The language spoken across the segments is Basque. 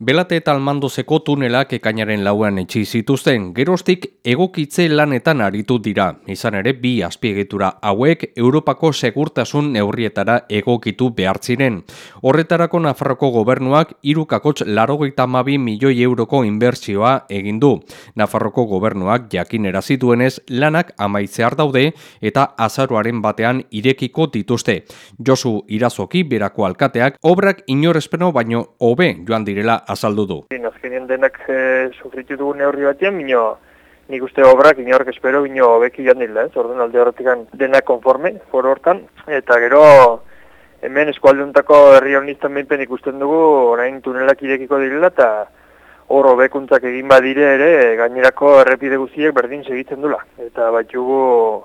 Belate eta almandozeko tunelak ekainaren lauan etxi zituzten, gerostik egokitze lanetan aritu dira. Izan ere, bi azpiegitura hauek Europako segurtasun neurrietara egokitu behartziren. Horretarako Nafarroko gobernuak irukakotx larogeita mabi milioi euroko inbertsioa egin du. Nafarroko gobernuak jakin erazituenez lanak amaitzear daude eta azaroaren batean irekiko dituzte. Josu Irazoki berako alkateak obrak inorespeno baino hobe joan direla azaldu du. Azkenien denak e, sufritu dugu neurri batean, bino nik uste obrak inork espero bino beki joan dila, ez? Orduan alde horretik denak konforme, foro hortan, eta gero hemen eskualduntako herri honiztan behinpen ikusten dugu, orain tunelak irekiko direla, eta hor hobekuntzak egin badire ere gainerako errepide guztiek berdin segitzen dula. Eta batxugu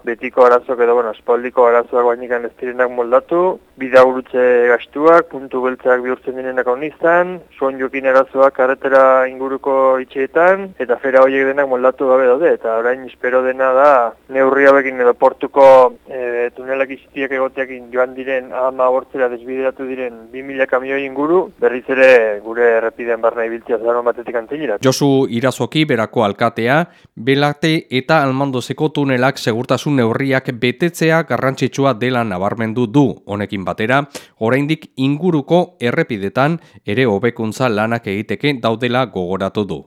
betiko arazoak edo bueno, espaldiko arazoak bainikan ez direnak moldatu, bidagurutze gastuak, puntu beltzak bihurtzen direnak honiztan, son jokin arazoak karretera inguruko itxeetan, eta fera horiek denak moldatu gabe daude. Eta orain espero dena da neurri hauekin edo portuko e, tunelak izitiak egoteak joan diren ama hortzera desbideratu diren 2000 kamioi inguru, berriz ere gure errepidean barna ibiltzea zaro batetik Josu Irazoki berako alkatea, belate eta almandozeko tunelak segurtasun neurriak betetzea garrantzitsua dela nabarmendu du honekin batera, oraindik inguruko errepidetan ere hobekuntza lanak egiteke daudela gogoratu du.